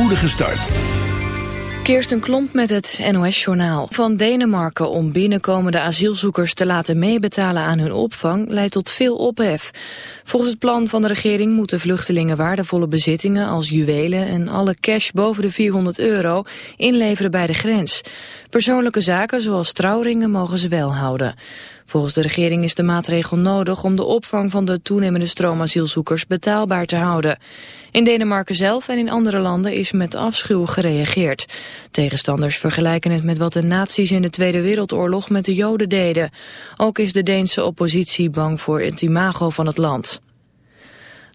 spoedige start. Klomp met het NOS-journaal. Van Denemarken om binnenkomende asielzoekers te laten meebetalen aan hun opvang leidt tot veel ophef. Volgens het plan van de regering moeten vluchtelingen waardevolle bezittingen als juwelen en alle cash boven de 400 euro inleveren bij de grens. Persoonlijke zaken zoals trouwringen mogen ze wel houden. Volgens de regering is de maatregel nodig om de opvang van de toenemende stroom asielzoekers betaalbaar te houden. In Denemarken zelf en in andere landen is met afschuw gereageerd. Tegenstanders vergelijken het met wat de nazi's in de Tweede Wereldoorlog met de Joden deden. Ook is de Deense oppositie bang voor het imago van het land.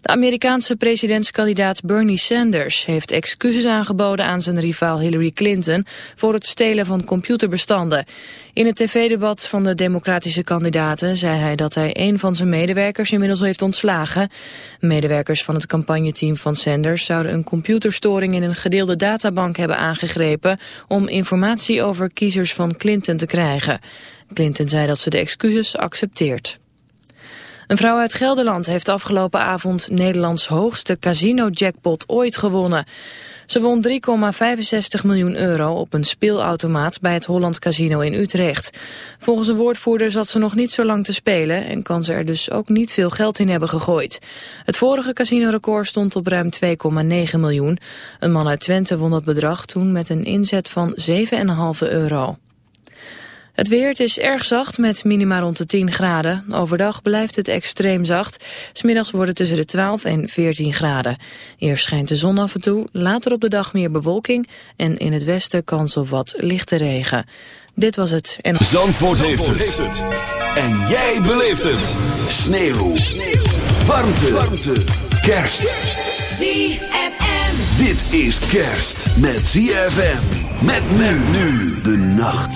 De Amerikaanse presidentskandidaat Bernie Sanders heeft excuses aangeboden aan zijn rivaal Hillary Clinton voor het stelen van computerbestanden. In het tv-debat van de democratische kandidaten zei hij dat hij een van zijn medewerkers inmiddels heeft ontslagen. Medewerkers van het campagneteam van Sanders zouden een computerstoring in een gedeelde databank hebben aangegrepen om informatie over kiezers van Clinton te krijgen. Clinton zei dat ze de excuses accepteert. Een vrouw uit Gelderland heeft afgelopen avond Nederlands hoogste casino-jackpot ooit gewonnen. Ze won 3,65 miljoen euro op een speelautomaat bij het Holland Casino in Utrecht. Volgens een woordvoerder zat ze nog niet zo lang te spelen en kan ze er dus ook niet veel geld in hebben gegooid. Het vorige casinorecord stond op ruim 2,9 miljoen. Een man uit Twente won dat bedrag toen met een inzet van 7,5 euro. Het weer, het is erg zacht met minima rond de 10 graden. Overdag blijft het extreem zacht. Smiddags wordt het tussen de 12 en 14 graden. Eerst schijnt de zon af en toe, later op de dag meer bewolking... en in het westen kans op wat lichte regen. Dit was het. En... Zandvoort, heeft, het. En jij beleeft het. Sneeuw. Sneeuw. Warmte. Warmte. Kerst. ZFM. Dit is kerst met ZFM. Met men nu de nacht.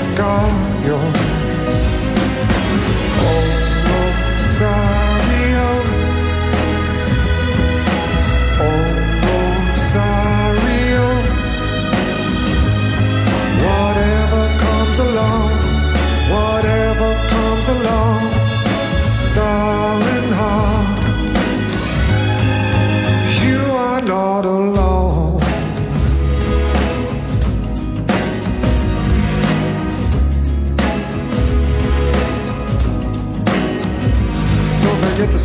you're.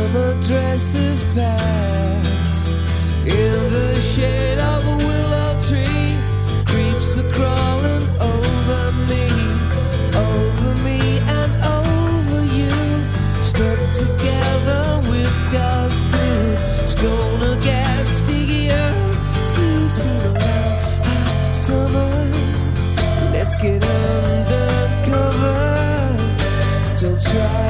summer dresses pass in the shade of a willow tree creeps over me over me and over you stuck together with God's glue. It's gonna get stickier Sue's hot summer. Let's get don't try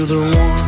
The one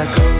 высоко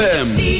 ZFM.